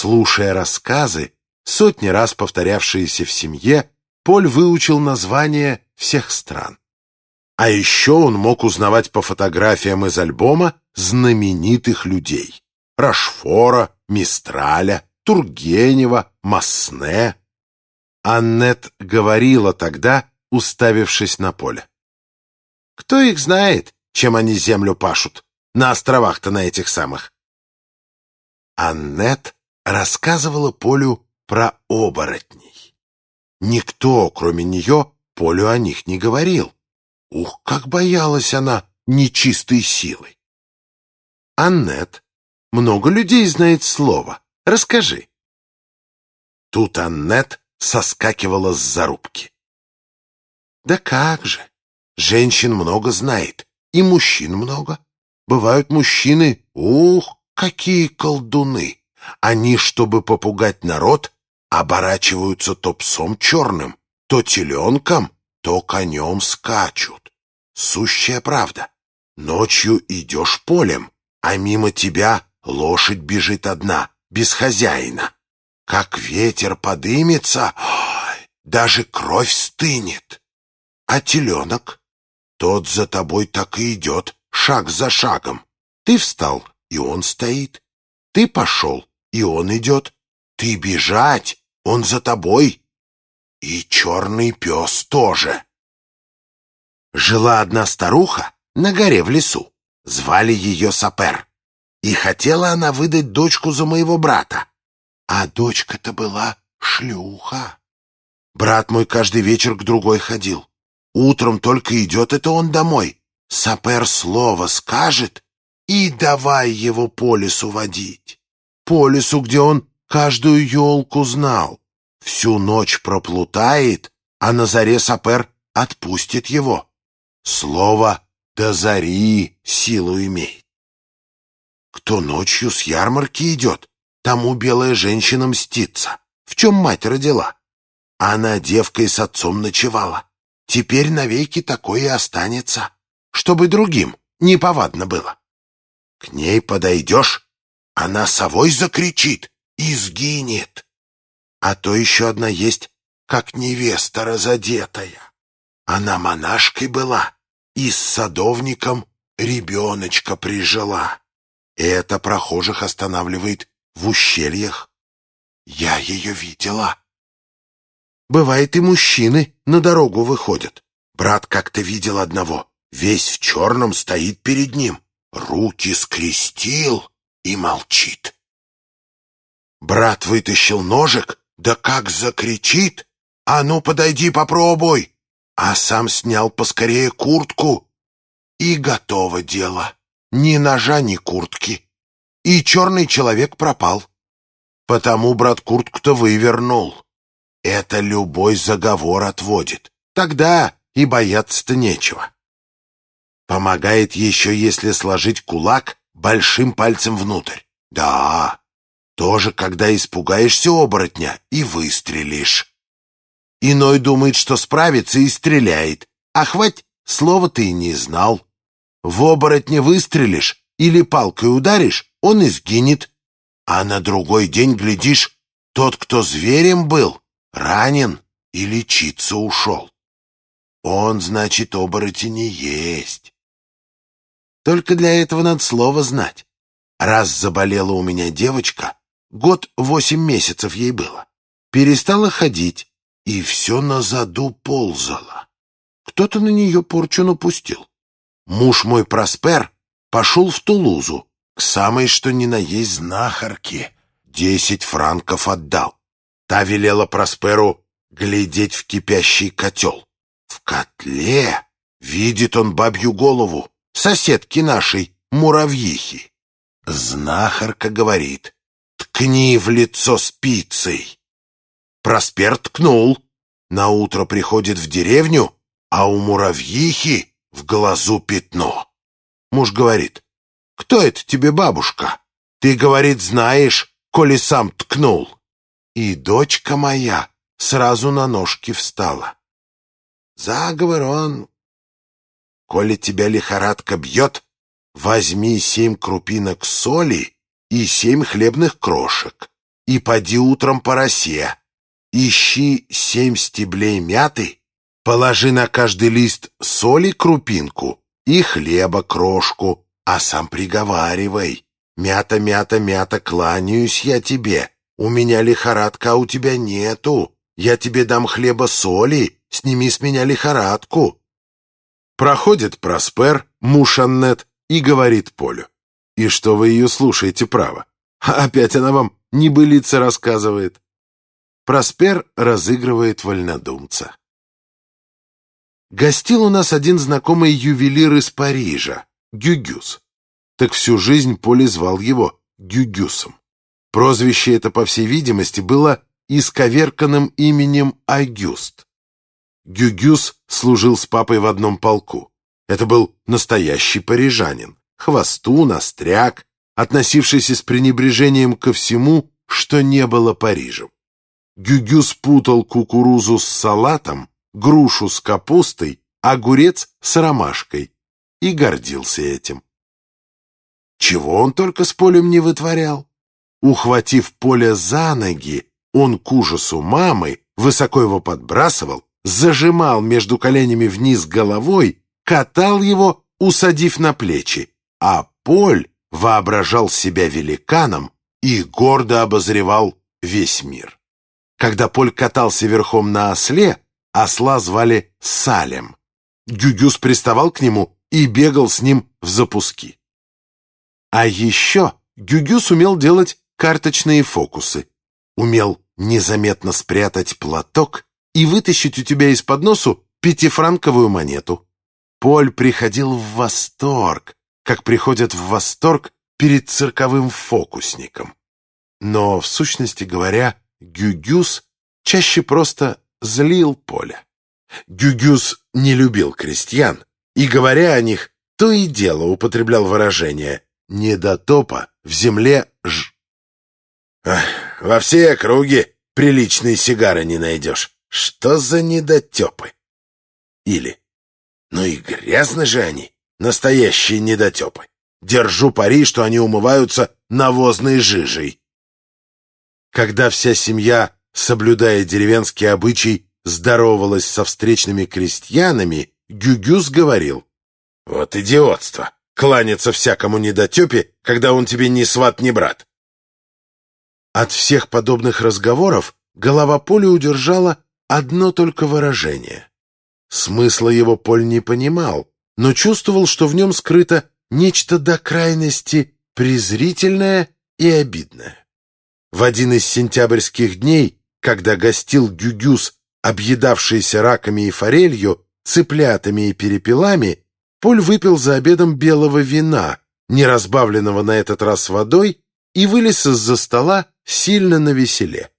Слушая рассказы, сотни раз повторявшиеся в семье, Поль выучил названия всех стран. А еще он мог узнавать по фотографиям из альбома знаменитых людей. Рашфора, Мистраля, Тургенева, Масне. Аннет говорила тогда, уставившись на поле. Кто их знает, чем они землю пашут? На островах-то на этих самых. Аннет рассказывала Полю про оборотней. Никто, кроме нее, Полю о них не говорил. Ух, как боялась она нечистой силы. Аннет, много людей знает слово. Расскажи. Тут Аннет соскакивала с зарубки. Да как же! Женщин много знает, и мужчин много. Бывают мужчины, ух, какие колдуны! Они, чтобы попугать народ, оборачиваются то псом черным, то теленком, то конем скачут. Сущая правда. Ночью идешь полем, а мимо тебя лошадь бежит одна, без хозяина. Как ветер подымется, даже кровь стынет. А теленок? Тот за тобой так и идет, шаг за шагом. Ты встал, и он стоит. Ты пошел, и он идет. Ты бежать, он за тобой. И черный пес тоже. Жила одна старуха на горе в лесу. Звали ее Сапер. И хотела она выдать дочку за моего брата. А дочка-то была шлюха. Брат мой каждый вечер к другой ходил. Утром только идет это он домой. Сапер слово скажет, и давай его по лесу водить. По лесу, где он каждую елку знал. Всю ночь проплутает, а на заре Сапер отпустит его. Слово «до зари» силу имеет. Кто ночью с ярмарки идет, тому белая женщина мстится. В чем мать родила? Она девкой с отцом ночевала. Теперь навеки такое и останется, чтобы другим неповадно было. К ней подойдешь, она совой закричит и сгинет. А то еще одна есть, как невеста разодетая. Она монашкой была и с садовником ребеночка прижила. Это прохожих останавливает в ущельях. Я ее видела. Бывает, и мужчины на дорогу выходят. Брат как-то видел одного. Весь в черном стоит перед ним. Руки скрестил и молчит. Брат вытащил ножик, да как закричит. «А ну, подойди, попробуй!» А сам снял поскорее куртку. И готово дело. Ни ножа, ни куртки. И черный человек пропал. Потому брат куртку-то вывернул. Это любой заговор отводит. Тогда и бояться-то нечего. Помогает еще, если сложить кулак большим пальцем внутрь. Да, тоже когда испугаешься оборотня и выстрелишь. Иной думает, что справится и стреляет. А хвать, слова ты и не знал. В оборотне выстрелишь или палкой ударишь, он и сгинет. А на другой день, глядишь, тот, кто зверем был, ранен и лечиться ушел. Он, значит, оборотень не есть. Только для этого надо слово знать. Раз заболела у меня девочка, год восемь месяцев ей было, перестала ходить, и все на заду ползала. Кто-то на нее порчу напустил. Муж мой Проспер пошел в Тулузу, к самой что ни на есть знахарке. Десять франков отдал. Та велела Просперу глядеть в кипящий котел. В котле видит он бабью голову, соседки нашей, муравьихи. Знахарка говорит, ткни в лицо спицей. Проспер ткнул. На утро приходит в деревню, а у муравьихи в глазу пятно. Муж говорит, кто это тебе бабушка? Ты, говорит, знаешь, коли сам ткнул. И дочка моя сразу на ножки встала. Заговор он. Коли тебя лихорадка бьет, возьми семь крупинок соли и семь хлебных крошек и поди утром по росе. Ищи семь стеблей мяты, положи на каждый лист соли крупинку и хлеба крошку, а сам приговаривай. Мята, мята, мята, кланяюсь я тебе. У меня лихорадка, а у тебя нету. Я тебе дам хлеба соли, сними с меня лихорадку. Проходит Проспер, муж Аннет, и говорит Полю. И что вы ее слушаете, право? Опять она вам небылица рассказывает. Проспер разыгрывает вольнодумца. Гостил у нас один знакомый ювелир из Парижа, Гюгюс. Так всю жизнь Поли звал его Гюгюсом. Прозвище это, по всей видимости, было исковерканным именем Агюст. Гюгюс служил с папой в одном полку. Это был настоящий парижанин, хвостун, остряк, относившийся с пренебрежением ко всему, что не было Парижем. Гюгюс путал кукурузу с салатом, грушу с капустой, огурец с ромашкой и гордился этим. Чего он только с полем не вытворял? Ухватив поле за ноги, он к ужасу мамы высоко его подбрасывал, зажимал между коленями вниз головой, катал его, усадив на плечи, а Поль воображал себя великаном и гордо обозревал весь мир. Когда Поль катался верхом на осле, осла звали Салем. Гюгюс приставал к нему и бегал с ним в запуски. А еще Гюгюс умел делать карточные фокусы, умел незаметно спрятать платок и вытащить у тебя из-под носу пятифранковую монету. Поль приходил в восторг, как приходят в восторг перед цирковым фокусником. Но, в сущности говоря, Гюгюс чаще просто злил Поля. Гюгюс не любил крестьян, и, говоря о них, то и дело употреблял выражение «недотопа в земле ж». «Во всей округе приличные сигары не найдешь. Что за недотепы?» Или «Ну и грязны же они, настоящие недотепы. Держу пари, что они умываются навозной жижей». Когда вся семья, соблюдая деревенский обычай, здоровалась со встречными крестьянами, Гюгюс говорил, «Вот идиотство! Кланяться всякому недотепе, когда он тебе ни сват, ни брат!» От всех подобных разговоров голова Поля удержала одно только выражение. Смысла его Поль не понимал, но чувствовал, что в нем скрыто нечто до крайности презрительное и обидное. В один из сентябрьских дней, когда гостил Гюгюс объедавшийся раками и форелью, цыплятами и перепелами, Поль выпил за обедом белого вина, не разбавленного на этот раз водой, и вылез из-за стола сильно навеселе.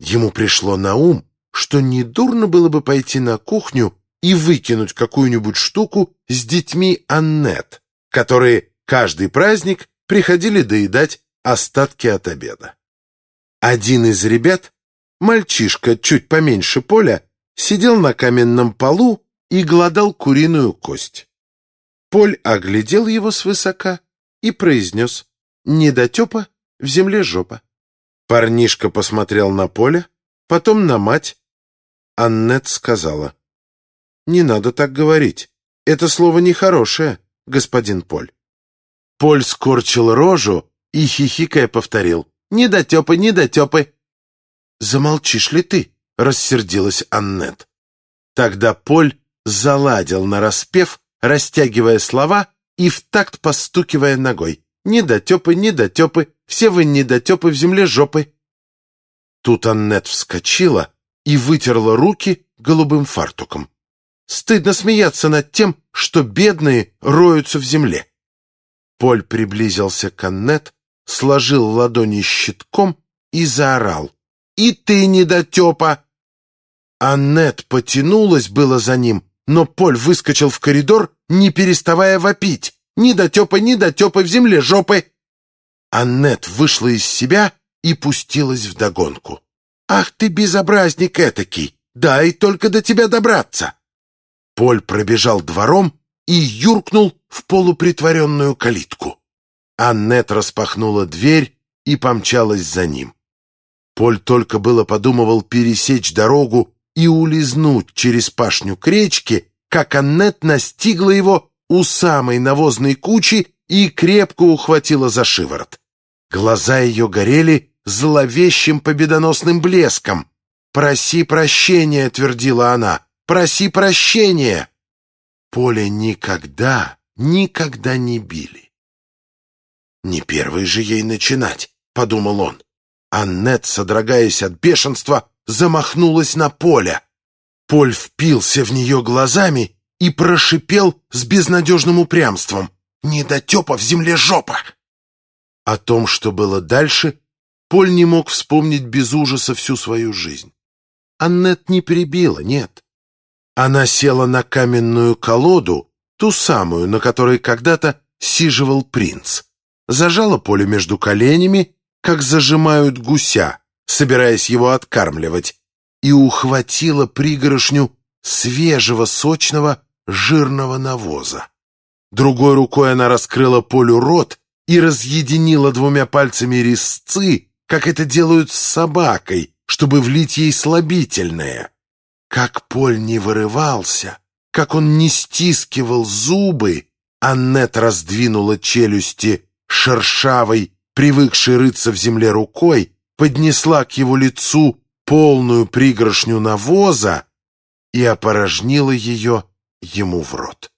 Ему пришло на ум, что недурно было бы пойти на кухню и выкинуть какую-нибудь штуку с детьми Аннет, которые каждый праздник приходили доедать остатки от обеда. Один из ребят Мальчишка, чуть поменьше поля, сидел на каменном полу и гладал куриную кость. Поль оглядел его свысока и произнес «Недотепа, в земле жопа». Парнишка посмотрел на Поля, потом на мать. Аннет сказала «Не надо так говорить. Это слово нехорошее, господин Поль». Поль скорчил рожу и, хихикая, повторил «Недотепы, недотепы, «Замолчишь ли ты?» — рассердилась Аннет. Тогда Поль заладил на распев, растягивая слова и в такт постукивая ногой. «Недотепы, недотепы, все вы недотепы в земле жопы!» Тут Аннет вскочила и вытерла руки голубым фартуком. Стыдно смеяться над тем, что бедные роются в земле. Поль приблизился к Аннет, сложил ладони щитком и заорал. И ты недотепа!» Аннет потянулась было за ним, но Поль выскочил в коридор, не переставая вопить. «Недотепа, недотепа, в земле жопы!» Аннет вышла из себя и пустилась вдогонку. «Ах ты, безобразник этакий! Дай только до тебя добраться!» Поль пробежал двором и юркнул в полупритворенную калитку. Аннет распахнула дверь и помчалась за ним. Поль только было подумывал пересечь дорогу и улизнуть через пашню к речке, как Аннет настигла его у самой навозной кучи и крепко ухватила за шиворот. Глаза ее горели зловещим победоносным блеском. «Проси прощения», — твердила она, — «проси прощения». Поле никогда, никогда не били. «Не первый же ей начинать», — подумал он. Аннет, содрогаясь от бешенства, замахнулась на поле. Поль впился в нее глазами и прошипел с безнадежным упрямством. «Недотепа в земле жопа!» О том, что было дальше, Поль не мог вспомнить без ужаса всю свою жизнь. Аннет не перебила, нет. Она села на каменную колоду, ту самую, на которой когда-то сиживал принц. Зажала Поле между коленями, как зажимают гуся, собираясь его откармливать, и ухватила пригоршню свежего, сочного, жирного навоза. Другой рукой она раскрыла Полю рот и разъединила двумя пальцами резцы, как это делают с собакой, чтобы влить ей слабительное. Как Поль не вырывался, как он не стискивал зубы, Аннет раздвинула челюсти шершавой, привыкшей рыться в земле рукой, поднесла к его лицу полную пригоршню навоза и опорожнила ее ему в рот.